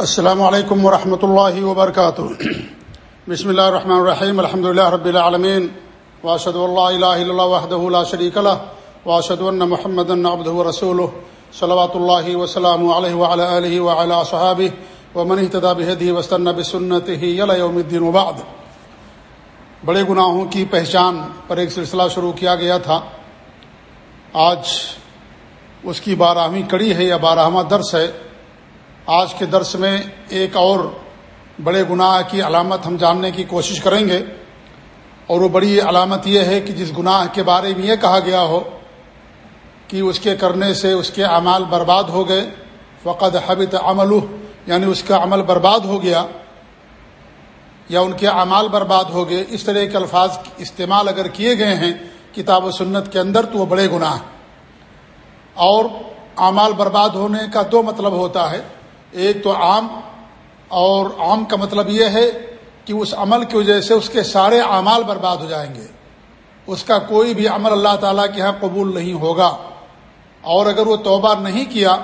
السلام علیکم ورحمۃ اللہ وبرکاتہ۔ بسم اللہ الرحمن الرحیم الحمد لله رب العالمین واشهد ان لا اله الا الله وحده لا شريك له واشهد ان محمدا عبده ورسوله صلوات الله وسلامه عليه وعلى اله وعلى اصحابه ومن اهتدى بهديه واستنى بسنته الى يوم الدين وبعد۔ بڑے گناہوں کی پہچان پر ایک سلسلہ شروع کیا گیا تھا۔ آج اس کی بارہویں کڑی ہے یا بارہواں درس ہے۔ آج کے درس میں ایک اور بڑے گناہ کی علامت ہم جاننے کی کوشش کریں گے اور وہ بڑی علامت یہ ہے کہ جس گناہ کے بارے میں یہ کہا گیا ہو کہ اس کے کرنے سے اس کے اعمال برباد ہو گئے فقط حبت عمل یعنی اس کا عمل برباد ہو گیا یا ان کے اعمال برباد ہو گئے۔ اس طرح کے الفاظ استعمال اگر کیے گئے ہیں کتاب و سنت کے اندر تو وہ بڑے گناہ اور اعمال برباد ہونے کا دو مطلب ہوتا ہے۔ ایک تو عام اور عام کا مطلب یہ ہے کہ اس عمل کی وجہ سے اس کے سارے اعمال برباد ہو جائیں گے۔ اس کا کوئی بھی عمل اللہ تعالیٰ کے یہاں قبول نہیں ہوگا۔ اور اگر وہ توبہ نہیں کیا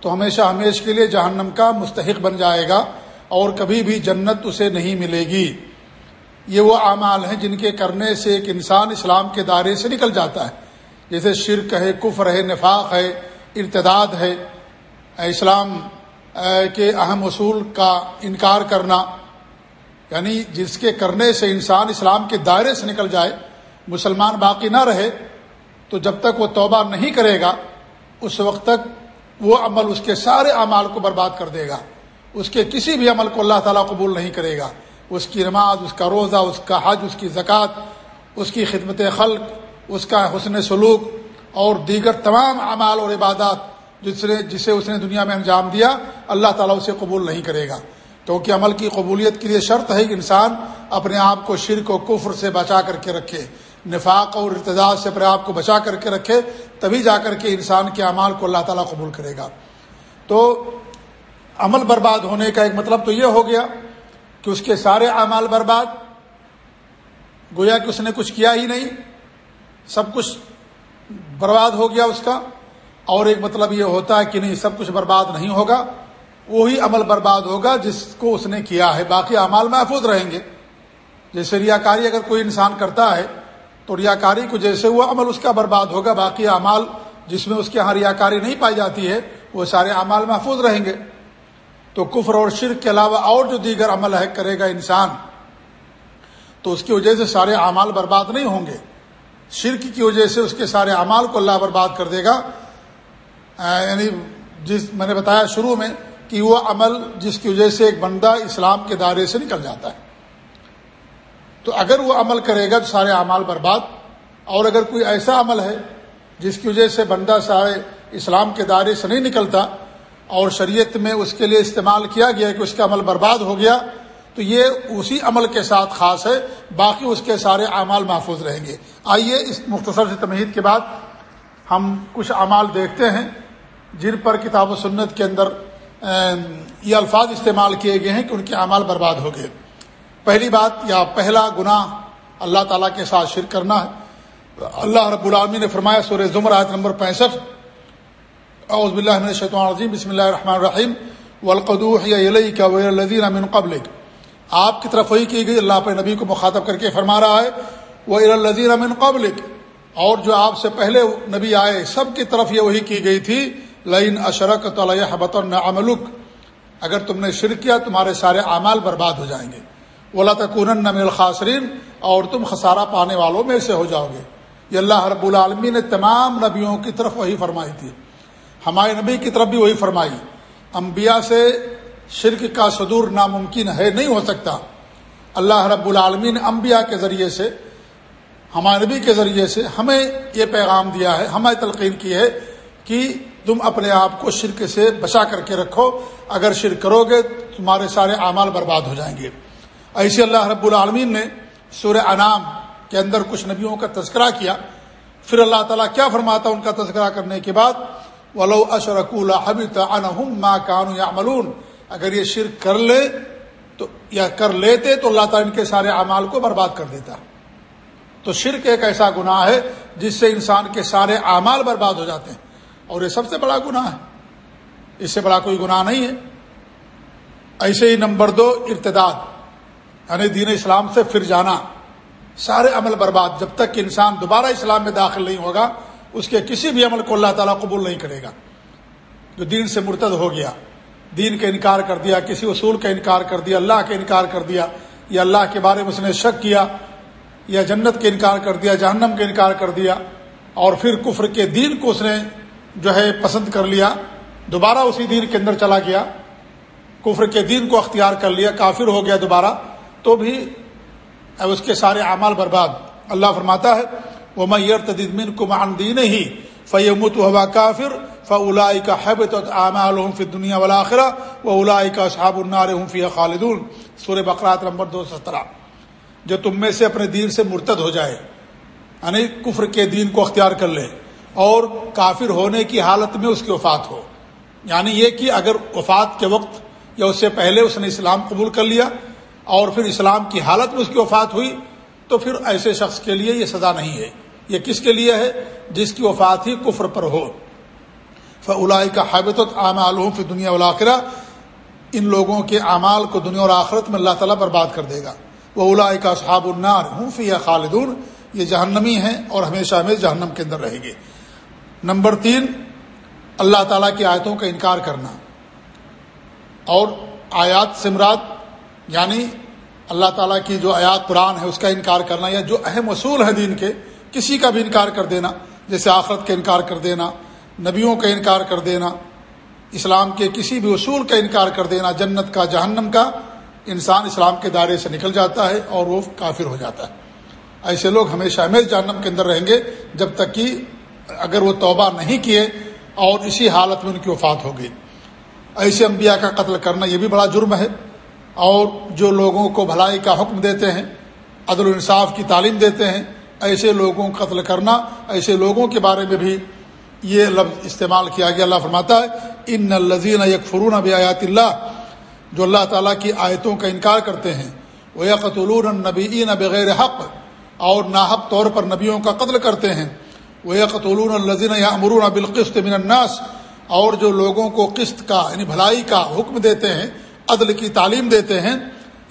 تو ہمیشہ ہمیش کے لیے جہنم کا مستحق بن جائے گا اور کبھی بھی جنت اسے نہیں ملے گی۔ یہ وہ اعمال ہیں جن کے کرنے سے ایک انسان اسلام کے دائرے سے نکل جاتا ہے۔ جیسے شرک ہے، کفر ہے، نفاق ہے، ارتداد ہے۔ اسلام کے اہم اصول کا انکار کرنا یعنی جس کے کرنے سے انسان اسلام کے دائرے سے نکل جائے، مسلمان باقی نہ رہے، تو جب تک وہ توبہ نہیں کرے گا، اس وقت تک وہ عمل اس کے سارے اعمال کو برباد کر دے گا۔ اس کے کسی بھی عمل کو اللہ تعالیٰ قبول نہیں کرے گا۔ اس کی نماز، اس کا روزہ، اس کا حج، اس کی زکوٰۃ، اس کی خدمت خلق، اس کا حسن سلوک اور دیگر تمام اعمال اور عبادات جس نے جسے اس نے دنیا میں انجام دیا، اللہ تعالیٰ اسے قبول نہیں کرے گا۔ کیونکہ عمل کی قبولیت کے لیے شرط ہے کہ انسان اپنے آپ کو شرک و کفر سے بچا کر کے رکھے۔ نفاق اور ارتداد سے اپنے آپ کو بچا کر کے رکھے، تبھی جا کر کے انسان کے اعمال کو اللہ تعالیٰ قبول کرے گا۔ تو عمل برباد ہونے کا ایک مطلب تو یہ ہو گیا کہ اس کے سارے اعمال برباد، گویا کہ اس نے کچھ کیا ہی نہیں، سب کچھ برباد ہو گیا اس کا۔ اور ایک مطلب یہ ہوتا ہے کہ نہیں، سب کچھ برباد نہیں ہوگا، وہی عمل برباد ہوگا جس کو اس نے کیا ہے۔ باقی اعمال محفوظ رہیں گے۔ جیسے ریاکاری اگر کوئی انسان کرتا ہے، تو ریاکاری کو جیسے وہ عمل، اس کا برباد ہوگا۔ باقی اعمال جس میں اس کے یہاں ریاکاری نہیں پائی جاتی ہے، وہ سارے اعمال محفوظ رہیں گے۔ تو کفر اور شرک کے علاوہ اور جو دیگر عمل ہے، کرے گا انسان۔ تو اس کی وجہ سے سارے اعمال برباد نہیں ہوں گے۔ شرک کی وجہ سے اس کے سارے اعمال کو اللہ برباد کر دے گا۔ یعنی جس میں نے بتایا شروع میں کہ وہ عمل جس کی وجہ سے ایک بندہ اسلام کے دائرے سے نکل جاتا ہے۔ تو اگر وہ عمل کرے گا تو سارے اعمال برباد، اور اگر کوئی ایسا عمل ہے جس کی وجہ سے بندہ سارے اسلام کے دائرے سے نہیں نکلتا، اور شریعت میں اس کے لیے استعمال کیا گیا کہ اس کا عمل برباد ہو گیا، تو یہ اسی عمل کے ساتھ خاص ہے، باقی اس کے سارے اعمال محفوظ رہیں گے۔ آئیے اس مختصر سے تمہید کے بعد ہم کچھ اعمال دیکھتے ہیں جن پر کتاب و سنت کے اندر یہ الفاظ استعمال کیے گئے ہیں کہ ان کے اعمال برباد ہو گئے۔ پہلی بات یا پہلا گناہ اللہ تعالیٰ کے ساتھ شرک کرنا ہے۔ اللہ رب العالمین نے فرمایا سورہ زمر آیت نمبر پینسٹھ۔ اعوذ باللہ من الشیطان الرجیم، بسم اللہ الرحمن الرحیم۔ والقدوح یا من اور جو آپ سے پہلے نبی آئے، سب کی طرف یہ وہی کی گئی تھی لین اشرک طلحبت العملک اگر تم نے شرک کیا، تمہارے سارے اعمال برباد ہو جائیں گے۔ اللہ تکون نم الخاصرین اور تم خسارہ پانے والوں میں سے ہو جاؤ گے۔ یہ اللہ رب العالمی نے تمام نبیوں کی طرف وہی فرمائی تھی۔ ہمارے نبی کی طرف بھی وہی فرمائی۔ انبیاء سے شرک کا صدور ناممکن ہے، نہیں ہو سکتا۔ اللہ رب العالمین انبیاء کے ذریعے سے ہمارے نبی کے ذریعے سے ہمیں یہ پیغام دیا ہے، ہمیں تلقین کی ہے کہ تم اپنے آپ کو شرک سے بچا کر کے رکھو۔ اگر شرک کرو گے، تمہارے سارے اعمال برباد ہو جائیں گے۔ ایسے اللہ رب العالمین نے سورہ انعام کے اندر کچھ نبیوں کا تذکرہ کیا۔ پھر اللہ تعالیٰ کیا فرماتا ان کا تذکرہ کرنے کے بعد؟ ولو اشرک ما کانو یا اگر یہ شرک کر لے تو یا کر لیتے تو اللہ تعالیٰ ان کے سارے اعمال کو برباد کر دیتا۔ تو شرک ایک ایسا گناہ ہے جس سے انسان کے سارے اعمال برباد ہو جاتے ہیں۔ اور یہ سب سے بڑا گناہ ہے۔ اس سے بڑا کوئی گناہ نہیں ہے۔ ایسے ہی نمبر دو، ارتداد۔ یعنی دین اسلام سے پھر جانا۔ سارے عمل برباد۔ جب تک کہ انسان دوبارہ اسلام میں داخل نہیں ہوگا، اس کے کسی بھی عمل کو اللہ تعالیٰ قبول نہیں کرے گا۔ جو دین سے مرتد ہو گیا، دین کا انکار کر دیا، کسی اصول کا انکار کر دیا، اللہ کا انکار کر دیا، یا اللہ کے بارے میں اس نے شک کیا یا جنت کا انکار کر دیا، جہنم کا انکار کر دیا، اور پھر کفر کے دین کو اس نے جو ہے پسند کر لیا، دوبارہ اسی دین کے اندر چلا گیا، کفر کے دین کو اختیار کر لیا، کافر ہو گیا دوبارہ، تو بھی اس کے سارے اعمال برباد۔ اللہ فرماتا ہے وہ میئر تدمن کو مان دین ہی فیمت ہوا کافر فلا کا حب تو فی دنیا والا و الائی کا صحاب النار فی خالدون سور بقرات نمبر دو سو سترہ۔ جو تم میں سے اپنے دین سے مرتد ہو جائے یعنی کفر کے دین کو اختیار کر لے اور کافر ہونے کی حالت میں اس کی وفات ہو۔ یعنی یہ کہ اگر وفات کے وقت یا اس سے پہلے اس نے اسلام قبول کر لیا اور پھر اسلام کی حالت میں اس کی وفات ہوئی، تو پھر ایسے شخص کے لیے یہ سزا نہیں ہے۔ یہ کس کے لیے ہے؟ جس کی وفات ہی کفر پر ہو۔ فلائی کا حابت عام علوم فی دنیا والآخرہ ان لوگوں کے اعمال کو دنیا اور آخرت میں اللہ تعالیٰ برباد کر دے گا۔ وہ الائی کا صحاب النار ہوں فی یا خالدون یہ جہنمی ہیں اور ہمیشہ ہمیں جہنم کے اندر رہیں گے۔ نمبر تین، اللہ تعالیٰ کی آیتوں کا انکار کرنا۔ اور آیات سمرات یعنی اللہ تعالیٰ کی جو آیات قرآن ہے، اس کا انکار کرنا یا جو اہم اصول ہے دین کے، کسی کا بھی انکار کر دینا، جیسے آخرت کا انکار کر دینا، نبیوں کا انکار کر دینا، اسلام کے کسی بھی اصول کا انکار کر دینا، جنت کا، جہنم کا انسان اسلام کے دائرے سے نکل جاتا ہے اور وہ کافر ہو جاتا ہے۔ ایسے لوگ ہمیشہ ہمیشہ جہنم کے اندر رہیں گے جب تک کہ اگر وہ توبہ نہیں کیے اور اسی حالت میں ان کی وفات ہوگی ایسے انبیاء کا قتل کرنا یہ بھی بڑا جرم ہے۔ اور جو لوگوں کو بھلائی کا حکم دیتے ہیں، عدل الانصاف کی تعلیم دیتے ہیں، ایسے لوگوں کو قتل کرنا، ایسے لوگوں کے بارے میں بھی یہ لفظ استعمال کیا گیا۔ اللہ فرماتا ہے، ان الزین یک فرون اب آیات اللہ جو اللہ تعالیٰ کی آیتوں کا انکار کرتے ہیں۔ وہ قطول النبی بغیر حق، اور ناحق طور پر نبیوں کا قتل کرتے ہیں۔ وہ قطول الزین یا امرون بالقست من الناس، اور جو لوگوں کو قسط کا یعنی بھلائی کا حکم دیتے ہیں، عدل کی تعلیم دیتے ہیں۔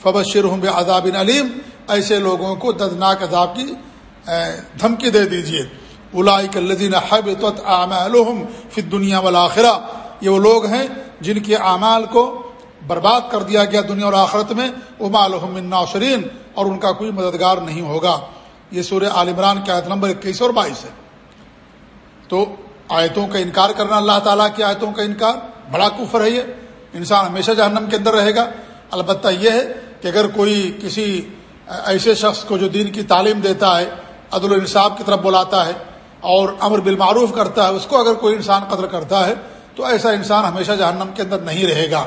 فبشر ہوں بے عذاب علیم ایسے لوگوں کو دردناک عذاب کی دھمکی دے دیجیے الاک الدین حب الحم فت دنیا والآخرہ، یہ وہ لوگ ہیں جن کے اعمال کو برباد کر دیا گیا دنیا اور آخرت میں اما الحم ناصرین، اور ان کا کوئی مددگار نہیں ہوگا۔ یہ سورہ عال عمران کی آیت نمبر اکیس اور بائیس ہے۔ تو آیتوں کا انکار کرنا اللہ تعالیٰ کی آیتوں کا انکار، بڑا کفر ہے یہ۔ انسان ہمیشہ جہنم کے اندر رہے گا۔ البتہ یہ ہے کہ اگر کوئی کسی ایسے شخص کو جو دین کی تعلیم دیتا ہے، عدل الانصاف کی طرف بلاتا ہے، اور امر بالمعروف کرتا ہے، اس کو اگر کوئی انسان قدر کرتا ہے، تو ایسا انسان ہمیشہ جہنم کے اندر نہیں رہے گا۔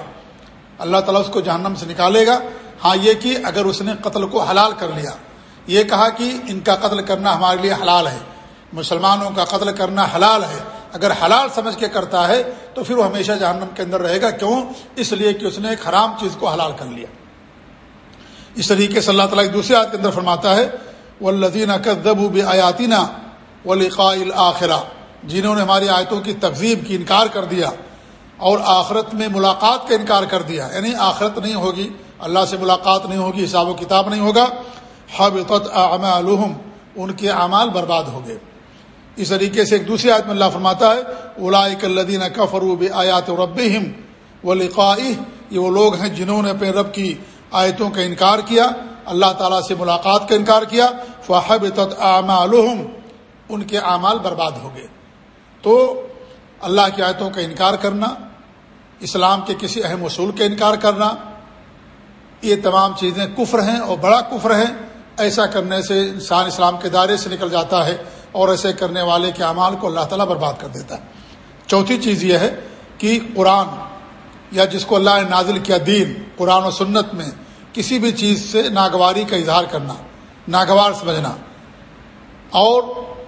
اللہ تعالیٰ اس کو جہنم سے نکالے گا۔ ہاں یہ کہ اگر اس نے قتل کو حلال کر لیا۔ یہ کہا کہ ان کا قتل کرنا ہمارے لیے حلال ہے۔ مسلمانوں کا قتل کرنا حلال ہے۔ اگر حلال سمجھ کے کرتا ہے، تو پھر وہ ہمیشہ جہنم کے اندر رہے گا۔ کیوں؟ اس لیے کہ اس نے ایک حرام چیز کو حلال کر لیا۔ اس طریقے سے اللہ تعالیٰ دوسرے آیت کے اندر فرماتا ہے وہ لدین کدب آیاتینہ و جنہوں نے ہماری آیتوں کی تقزیب کی، انکار کر دیا۔ اور آخرت میں ملاقات کا انکار کر دیا۔ یعنی آخرت نہیں ہوگی، اللہ سے ملاقات نہیں ہوگی، حساب و کتاب نہیں ہوگا۔ حب الحم ان کے اعمال برباد ہو گئے۔ اس طریقے سے ایک دوسری آیت میں اللہ فرماتا ہے، اولائک الدین کا فروب آیات رب و یہ وہ لوگ ہیں جنہوں نے اپنے رب کی آیتوں کا انکار کیا، اللہ تعالیٰ سے ملاقات کا انکار کیا۔ فحب الحم ان کے اعمال برباد ہو گئے۔ تو اللہ کی آیتوں کا انکار کرنا اسلام کے کسی اہم اصول کا انکار کرنا، یہ تمام چیزیں کفر ہیں اور بڑا کفر ہے ایسا کرنے سے انسان اسلام کے دائرے سے نکل جاتا ہے اور ایسے کرنے والے کے اعمال کو اللہ تعالیٰ برباد کر دیتا ہے۔ چوتھی چیز یہ ہے کہ قرآن یا جس کو اللہ نے نازل کیا دین، قرآن و سنت میں کسی بھی چیز سے ناگواری کا اظہار کرنا، ناگوار سمجھنا اور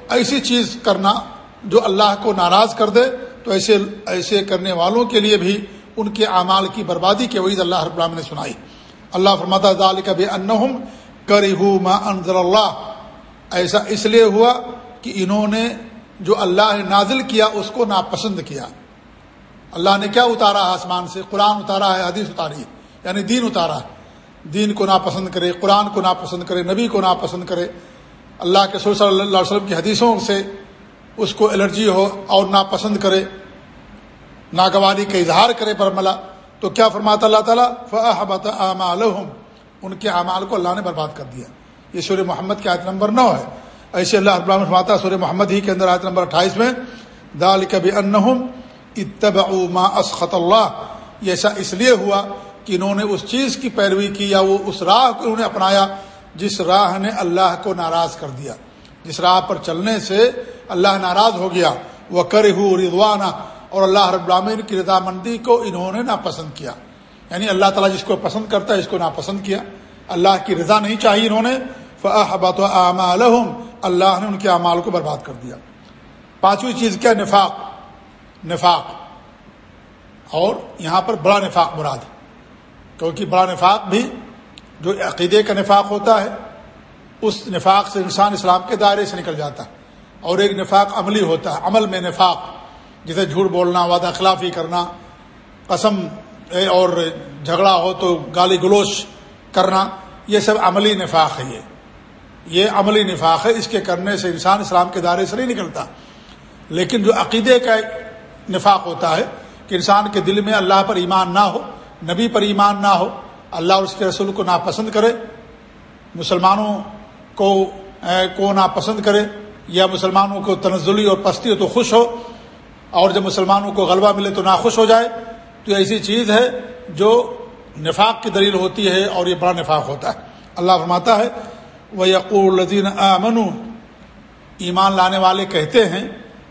ایسی چیز کرنا جو اللہ کو ناراض کر دے تو ایسے ایسے کرنے والوں کے لیے بھی ان کے اعمال کی بربادی کے وعید اللہ رب نے سنائی۔ اللہ فرماتا ذالک کبھی انہم کری ما انزل اللہ۔ ایسا اس لیے ہوا کہ انہوں نے جو اللہ نے نازل کیا، اس کو ناپسند کیا۔ اللہ نے کیا اتارا ہے؟ آسمان سے۔ قرآن اتارا ہے، حدیث اتاری یعنی دین اتارا دین کو ناپسند کرے، قرآن کو ناپسند کرے، نبی کو ناپسند کرے۔ اللہ کے صلی اللہ علیہ وسلم کی حدیثوں سے اس کو الرجی ہو اور ناپسند کرے، ناگواری کا اظہار کرے پر ملا تو کیا فرماتا اللہ تعالیٰ؟ فحبت اعمالحم ان کے اعمال کو اللہ نے برباد کر دیا۔ یہ سورہ محمد کی آیت نمبر نو ہے۔ ایسے اللہ ابراہم فرماتا سورہ محمد ہی کے اندر آیت نمبر اٹھائیس میں دال کبھی انہم اتب ما اسخط اللہ یہ ایسا اس لیے ہوا کہ انہوں نے اس چیز کی پیروی کی یا وہ اس راہ کو انہوں نے اپنایا جس راہ نے اللہ کو ناراض کر دیا۔ جس راہ پر چلنے سے اللہ ناراض ہو گیا۔ وہ کر رضوانہ اور اللہ رب العالمین کی رضامندی کو انہوں نے ناپسند کیا۔ یعنی اللہ تعالیٰ جس کو پسند کرتا ہے اس کو ناپسند کیا۔ اللہ کی رضا نہیں چاہیے انہوں نے۔ فحبت الحم اللہ نے ان کے اعمال کو برباد کر دیا۔ پانچویں چیز کیا؟ نفاق۔ نفاق۔ اور یہاں پر بڑا نفاق مراد کیونکہ بڑا نفاق بھی جو عقیدے کا نفاق ہوتا ہے، اس نفاق سے انسان اسلام کے دائرے سے نکل جاتا ہے۔ اور ایک نفاق عملی ہوتا ہے، عمل میں نفاق، جسے جھوٹ بولنا، وعدہ خلافی کرنا، قسم اور جھگڑا ہو تو گالی گلوچ کرنا، یہ سب عملی نفاق ہے یہ۔ یہ عملی نفاق ہے، اس کے کرنے سے انسان اسلام کے دائرے سے نہیں نکلتا۔ لیکن جو عقیدے کا نفاق ہوتا ہے کہ انسان کے دل میں اللہ پر ایمان نہ ہو، نبی پر ایمان نہ ہو، اللہ اور اس کے رسول کو ناپسند کرے، مسلمانوں کو کو ناپسند کرے یا مسلمانوں کو تنزلی اور پستی ہو تو خوش ہو، اور جب مسلمانوں کو غلبہ ملے تو ناخوش ہو جائے۔ تو ایسی چیز ہے جو نفاق کی دلیل ہوتی ہے اور یہ بڑا نفاق ہوتا ہے۔ اللہ فرماتا ہے وہ یقور الزین امن ایمان لانے والے کہتے ہیں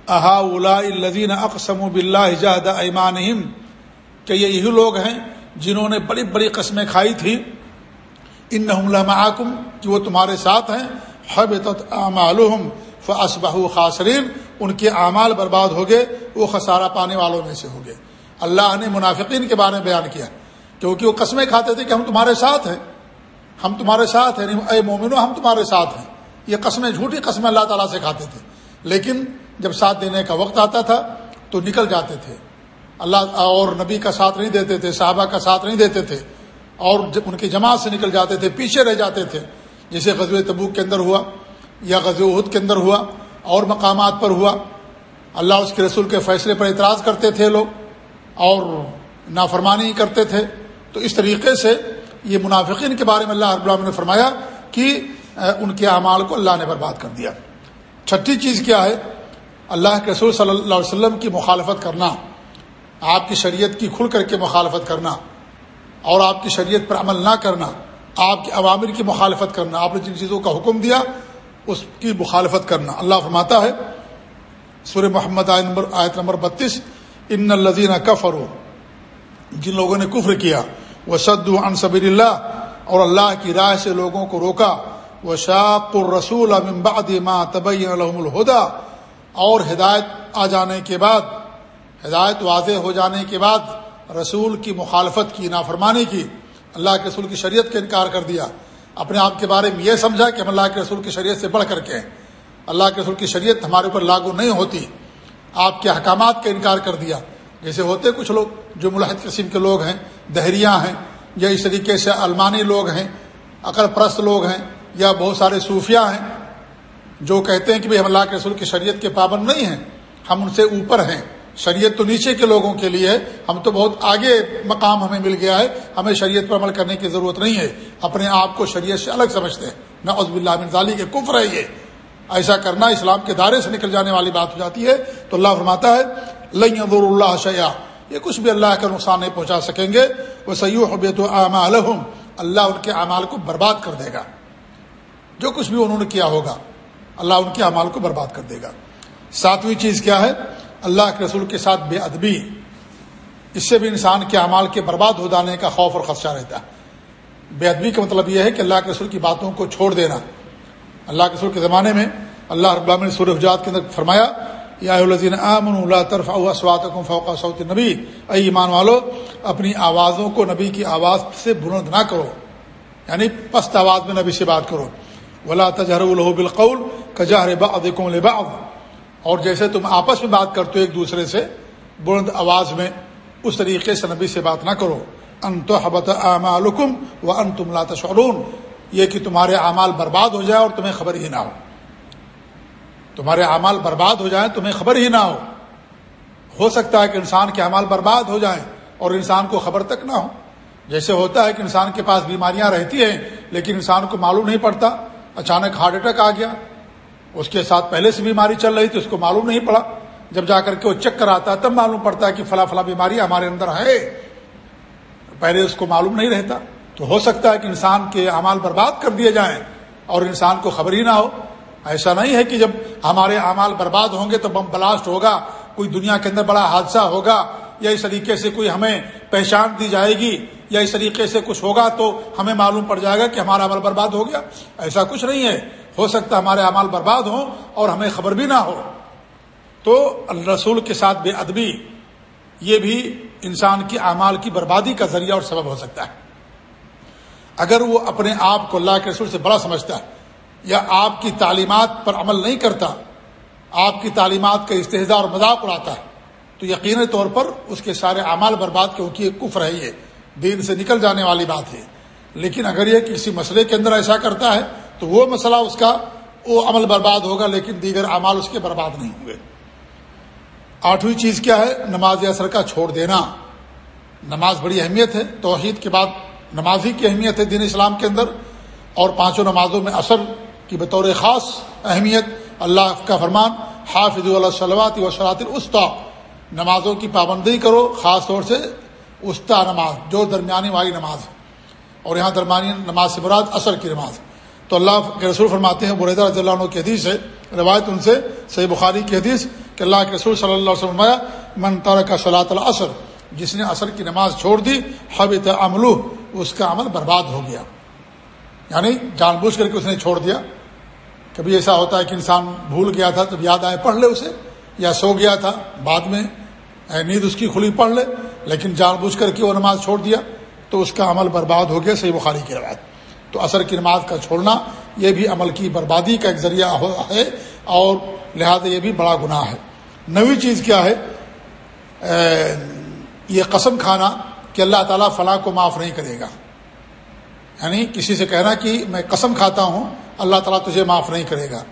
احا الزین اقسم بلّہ جہد ایمان کہ یہ یہی لوگ ہیں جنہوں نے بڑی بڑی قسمیں کھائی تھی ان نہ کہ وہ تمہارے ساتھ ہیں۔ حب معلوم فس خاصرین ان کے اعمال برباد ہو گئے، وہ خسارہ پانے والوں میں سے ہو گئے۔ اللہ نے منافقین کے بارے میں بیان کیا، کیونکہ وہ قسمیں کھاتے تھے کہ ہم تمہارے ساتھ ہیں۔ ہم تمہارے ساتھ ہیں، اے مومنو، ہم تمہارے ساتھ ہیں۔ یہ قسمیں، جھوٹی قسمیں اللہ تعالیٰ سے کھاتے تھے۔ لیکن جب ساتھ دینے کا وقت آتا تھا، تو نکل جاتے تھے۔ اللہ، اور نبی کا ساتھ نہیں دیتے تھے، صحابہ کا ساتھ نہیں دیتے تھے۔ اور ان کی جماعت سے نکل جاتے تھے، پیچھے رہ جاتے تھے، جیسے غزو تبوک کے اندر ہوا۔ یا غزو عہد کے اندر ہوا اور مقامات پر ہوا۔ اللہ اس کے رسول کے فیصلے پر اعتراض کرتے تھے لوگ اور نافرمانی کرتے تھے۔ تو اس طریقے سے یہ منافقین کے بارے میں اللہ رب العالمین نے فرمایا کہ ان کے اعمال کو اللہ نے برباد کر دیا۔ چھٹی چیز کیا ہے؟ اللہ کے رسول صلی اللہ علیہ وسلم کی مخالفت کرنا، آپ کی شریعت کی کھل کر کے مخالفت کرنا اور آپ کی شریعت پر عمل نہ کرنا، آپ کے عوامر کی مخالفت کرنا۔ آپ نے جن چیزوں کا حکم دیا اس کی مخالفت کرنا۔ اللہ فرماتا ہے، سورہ محمد آیت نمبر آیت نمبر بتیس، ان الزین کفر جن لوگوں نے کفر کیا وہ سد صبر اللہ اور اللہ کی رائے سے لوگوں کو روکا وہ شاق الرسول ماں طب الحم الہدا اور ہدایت آ جانے کے بعد، ہدایت واضح ہو جانے کے بعد رسول کی مخالفت کی، نافرمانی کی، اللہ کے رسول کی شریعت کا انکار کر دیا۔ اپنے آپ کے بارے میں یہ سمجھا کہ ہم اللہ کے رسول کی شریعت سے بڑھ کر کے اللہ کے رسول کی شریعت ہمارے اوپر لاگو نہیں ہوتی۔ آپ کے احکامات کا انکار کر دیا۔ جیسے ہوتے کچھ لوگ، جو ملحد قسم کے لوگ ہیں، دہریاں ہیں، یا اس طریقے سے المانی لوگ ہیں، عقل پرست لوگ ہیں، یا بہت سارے صوفیہ ہیں، جو کہتے ہیں کہ بھائی ہم اللہ کے رسول کی شریعت کے پابند نہیں ہیں، ہم ان سے اوپر ہیں۔ شریعت تو نیچے کے لوگوں کے لیے ہے۔ ہم تو بہت آگے مقام ہمیں مل گیا ہے۔ ہمیں شریعت پر عمل کرنے کی ضرورت نہیں ہے۔ اپنے آپ کو شریعت سے الگ سمجھتے ہیں۔ نہ عزب اللہ ظالی کے کفر ہے یہ۔ ایسا کرنا اسلام کے دائرے سے نکل جانے والی بات ہو جاتی ہے۔ تو اللہ فرماتا ہے لئی اللہ شیا یہ کچھ بھی اللہ کا نقصان نہیں پہنچا سکیں گے۔ وہ سیو حبیت الحم اللہ ان کے اعمال کو برباد کر دے گا۔ جو کچھ بھی انہوں نے کیا ہوگا، اللہ ان کے اعمال کو برباد کر دے گا۔ ساتویں چیز کیا ہے؟ اللہ کے رسول کے ساتھ بے ادبی اس سے بھی انسان کے اعمال کے برباد ہو جانے کا خوف اور خدشہ رہتا ہے۔ بے ادبی کا مطلب یہ ہے کہ اللہ کے رسول کی باتوں کو چھوڑ دینا۔ اللہ کے رسول کے زمانے میں اللہ رب نے سورہ حجات کے اندر فرمایا، یا امن اللہ طرف فوقا صوت نبی اے ایمان والو، اپنی آوازوں کو نبی کی آواز سے بلند نہ کرو۔ یعنی پست آواز میں نبی سے بات کرو۔ ولا تجہر الح بالقول کجہر بعضکم اور جیسے تم آپس میں بات کرتے ہو ایک دوسرے سے، بلند آواز میں اس طریقے سے نبی سے بات نہ کرو۔ ان تو حبت اعمالکم و ان تم لاتشعرون یہ کہ تمہارے اعمال برباد ہو جائے اور تمہیں خبر ہی نہ ہو۔ تمہارے اعمال برباد ہو جائیں، تمہیں خبر ہی نہ ہو۔ ہو سکتا ہے کہ انسان کے اعمال برباد ہو جائیں اور انسان کو خبر تک نہ ہو۔ جیسے ہوتا ہے کہ انسان کے پاس بیماریاں رہتی ہیں، لیکن انسان کو معلوم نہیں پڑتا۔ اچانک ہارٹ اٹیک آ گیا۔ اس کے ساتھ پہلے سے بیماری چل رہی تھی، اس کو معلوم نہیں پڑا۔ جب جا کر کے وہ چیک کراتا ہے تب معلوم پڑتا ہے کہ فلاں فلاں بیماری ہمارے اندر ہے۔ پہلے اس کو معلوم نہیں رہتا۔ تو ہو سکتا ہے کہ انسان کے اعمال برباد کر دیے جائیں اور انسان کو خبر ہی نہ ہو۔ ایسا نہیں ہے کہ جب ہمارے اعمال برباد ہوں گے تو بم بلاسٹ ہوگا، کوئی دنیا کے اندر بڑا حادثہ ہوگا یا اس طریقے سے کوئی ہمیں پہچان دی جائے گی یا اس طریقے سے کچھ ہوگا تو ہمیں معلوم پڑ جائے گا کہ ہمارا عمل برباد ہو گیا۔ ایسا کچھ نہیں ہے۔ ہو سکتا ہمارے اعمال برباد ہوں اور ہمیں خبر بھی نہ ہو۔ تو رسول کے ساتھ بے ادبی یہ بھی انسان کی اعمال کی بربادی کا ذریعہ اور سبب ہو سکتا ہے۔ اگر وہ اپنے آپ کو اللہ کے رسول سے بڑا سمجھتا ہے یا آپ کی تعلیمات پر عمل نہیں کرتا، آپ کی تعلیمات کا استحضاء اور مذاق اڑاتا ہے، تو یقینی طور پر اس کے سارے اعمال برباد کیونکہ یہ کف رہی ہے دین سے نکل جانے والی بات ہے۔ لیکن اگر یہ کسی مسئلے کے اندر ایسا کرتا ہے تو وہ مسئلہ اس کا وہ عمل برباد ہوگا، لیکن دیگر اعمال اس کے برباد نہیں ہوں گے۔ آٹھویں چیز کیا ہے؟ نماز اثر کا چھوڑ دینا۔ نماز بڑی اہمیت ہے۔ توحید کے بعد نماز ہی کی اہمیت ہے دین اسلام کے اندر۔ اور پانچوں نمازوں میں اثر کی بطور خاص اہمیت۔ اللہ کا فرمان حافظ صلوات و شراط السطا نمازوں کی پابندی کرو، خاص طور سے استا نماز، جو درمیانی والی نماز۔ اور یہاں درمیانی نماز سے مراد اثر کی نماز۔ تو اللہ کے رسول فرماتے ہیں بریدہ رضی اللہ عنہ کی حدیث ہے، روایت ان سے، صحیح بخاری کی حدیث کہ اللہ کے رسول صلی اللہ علیہ وسلم من کا صلاۃ العصر جس نے عصر کی نماز چھوڑ دی حب عملو اس کا عمل برباد ہو گیا۔ یعنی جان بوجھ کر کے اس نے چھوڑ دیا۔ کبھی ایسا ہوتا ہے کہ انسان بھول گیا تھا، تب یاد آئے، پڑھ لے اسے، یا سو گیا تھا، بعد میں نیند اس کی کھلی، پڑھ لے، لیکن جان بوجھ کر کے وہ نماز چھوڑ دیا، تو اس کا عمل برباد ہو گیا، صحیح بخاری کی روایت۔ تو اثر کی نماز کا چھوڑنا یہ بھی عمل کی بربادی کا ایک ذریعہ ہے اور لہذا یہ بھی بڑا گناہ ہے۔ نوی چیز کیا ہے؟ یہ قسم کھانا کہ اللہ تعالیٰ فلاں کو معاف نہیں کرے گا۔ یعنی کسی سے کہنا کہ میں قسم کھاتا ہوں، اللہ تعالیٰ تجھے معاف نہیں کرے گا۔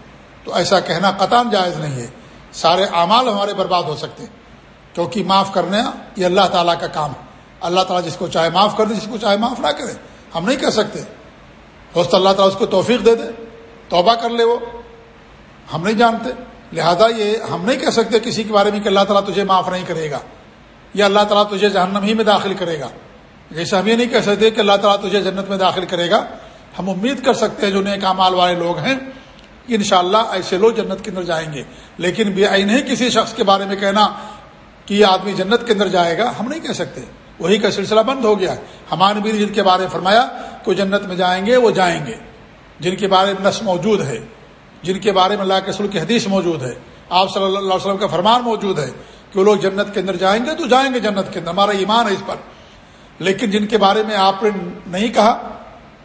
تو ایسا کہنا قطام جائز نہیں ہے۔ سارے اعمال ہمارے برباد ہو سکتے کیونکہ معاف کرنا یہ اللہ تعالیٰ کا کام ہے۔ اللہ تعالیٰ جس کو چاہے معاف کر دے، جس کو چاہے معاف نہ کرے۔ ہم نہیں کہہ سکتے۔ دوست اللہ تعالیٰ اس کو توفیق دے دے، توبہ کر لے وہ۔ ہم نہیں جانتے، لہذا یہ ہم نہیں کہہ سکتے کسی کے بارے میں کہ اللہ تعالیٰ تجھے معاف نہیں کرے گا یا اللہ تعالیٰ تجھے جہنم ہی میں داخل کرے گا۔ جیسے ہم یہ نہیں کہہ سکتے کہ اللہ تعالیٰ تجھے جنت میں داخل کرے گا۔ ہم امید کر سکتے ہیں جو نیک مال والے لوگ ہیں، انشاءاللہ ایسے لوگ جنت کے اندر جائیں گے۔ لیکن بے آئی نہیں کسی شخص کے بارے میں کہنا کہ یہ آدمی جنت کے اندر جائے گا، ہم نہیں کہہ سکتے۔ وہی کا سلسلہ بند ہو گیا۔ ہمارے بھی جن کے بارے میں فرمایا کہ جنت میں جائیں گے، وہ جائیں گے۔ جن کے بارے میں نس موجود ہے، جن کے بارے میں اللہ کے سل کی حدیث موجود ہے، آپ صلی اللہ علیہ وسلم کا فرمان موجود ہے کہ وہ لوگ جنت کے اندر جائیں گے تو جائیں گے جنت کے اندر۔ ہمارا ایمان ہے اس پر۔ لیکن جن کے بارے میں آپ نے نہیں کہا،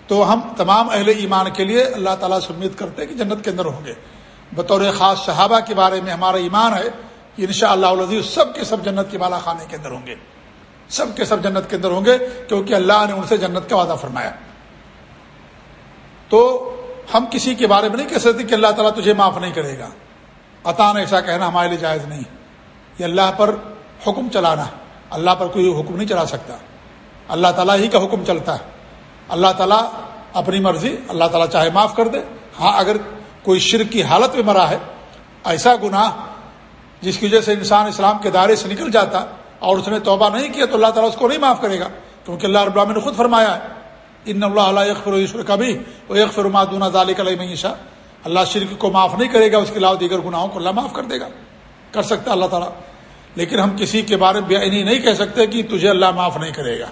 تو ہم تمام اہل ایمان کے لیے اللہ تعالیٰ سے امید کرتے ہیں کہ جنت کے اندر ہوں گے۔ بطور خاص صحابہ کے بارے میں ہمارا ایمان ہے کہ ان شاء اللہ سب کے سب جنت کے بالا خانے کے اندر ہوں گے۔ سب کے سب جنت کے اندر ہوں گے کیونکہ اللہ نے ان سے جنت کا وعدہ فرمایا۔ تو ہم کسی کے بارے میں نہیں کہہ سکتے کہ اللہ تعالیٰ تجھے معاف نہیں کرے گا۔ عطان ایسا کہنا ہمارے لیے جائز نہیں۔ یہ اللہ پر حکم چلانا، اللہ پر کوئی حکم نہیں چلا سکتا۔ اللہ تعالیٰ ہی کا حکم چلتا ہے۔ اللہ تعالیٰ اپنی مرضی، اللہ تعالیٰ چاہے معاف کر دے۔ ہاں اگر کوئی شرک کی حالت میں مرا ہے، ایسا گناہ جس کی وجہ سے انسان اسلام کے دائرے سے نکل جاتا اور اس نے توبہ نہیں کیا تو اللہ تعالیٰ اس کو نہیں معاف کرے گا۔ کیونکہ اللہ رب العالمین نے خود فرمایا ہے، ان اللہ علیہ یکفر عشر کا بھی وہ یک فرما دونا ذالک علیہ معیشہ اللہ شرک کو معاف نہیں کرے گا، اس کے علاوہ دیگر گناہوں کو اللہ معاف کر دے گا۔ کر سکتا اللہ تعالیٰ۔ لیکن ہم کسی کے بارے میں نہیں کہہ سکتے کہ تجھے اللہ معاف نہیں کرے گا۔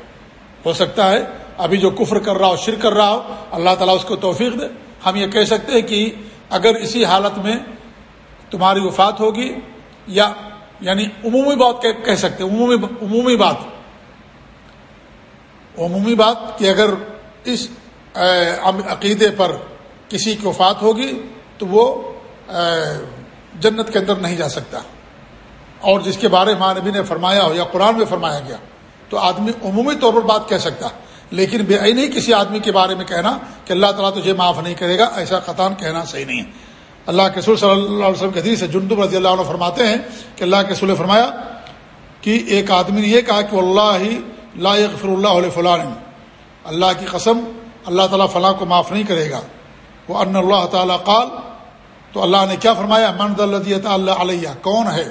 ہو سکتا ہے، ابھی جو کفر کر رہا ہو شر کر رہا ہو، اللہ تعالیٰ اس کو توفیق دے۔ ہم یہ کہہ سکتے ہیں کہ اگر اسی حالت میں تمہاری وفات ہوگی یا یعنی عمومی بات کہہ سکتے عمومی عمومی بات۔ عمومی بات کہ اگر اس عقیدے پر کسی کی وفات ہوگی تو وہ جنت کے اندر نہیں جا سکتا۔ اور جس کے بارے میں نبی نے فرمایا ہو یا قرآن میں فرمایا گیا، تو آدمی عمومی طور پر بات کہہ سکتا۔ لیکن بے نہیں کسی آدمی کے بارے میں کہنا کہ اللہ تعالیٰ تجھے معاف نہیں کرے گا، ایسا خطان کہنا صحیح نہیں ہے۔ اللہ کے سور صلی اللہ علیہ وسلم کے حدیث سے جنڈب رضی اللہ عنہ فرماتے ہیں کہ اللہ کے سول فرمایا کہ ایک آدمی نے یہ کہا کہ اللہ ہی لا فر اللہ علیہ فلان اللہ کی قسم اللہ تعالیٰ فلاں کو معاف نہیں کرے گا۔ وہ ان اللہ تعالیٰ قال، تو اللہ نے کیا فرمایا؟ من اللہ اللہ علیہ، کون ہے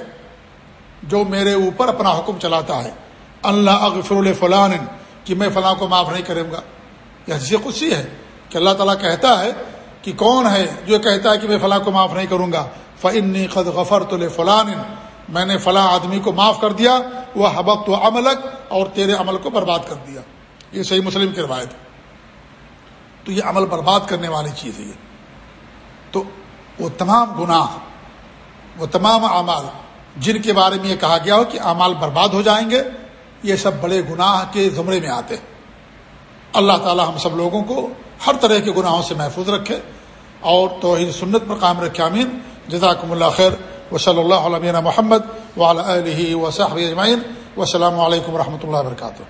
جو میرے اوپر اپنا حکم چلاتا ہے؟ اللہ اغفر فلان کہ میں فلاں کو معاف نہیں کروں گا۔ یہ حدیث خوشی ہے کہ اللہ تعالیٰ کہتا ہے کہ کون ہے جو کہتا ہے کہ میں فلاں کو معاف نہیں کروں گا؟ فنی خد غفر تو فلان میں نے فلاں آدمی کو معاف کر دیا وہ حبق تو عملک اور تیرے عمل کو برباد کر دیا۔ یہ صحیح مسلم کی روایت ہے۔ تو یہ عمل برباد کرنے والی چیز ہے یہ۔ تو وہ تمام گناہ، وہ تمام اعمال جن کے بارے میں یہ کہا گیا ہو کہ اعمال برباد ہو جائیں گے، یہ سب بڑے گناہ کے زمرے میں آتے ہیں۔ اللہ تعالی ہم سب لوگوں کو ہر طرح کے گناہوں سے محفوظ رکھے۔ اور توحید سنت پر قائم رکھے امین جزاکم اللہ خیر. و صلی اللہ علیہ محمد وعلی علیہ وصحب اجمعین. و علیکم و رحمۃ اللہ وبرکاتہ.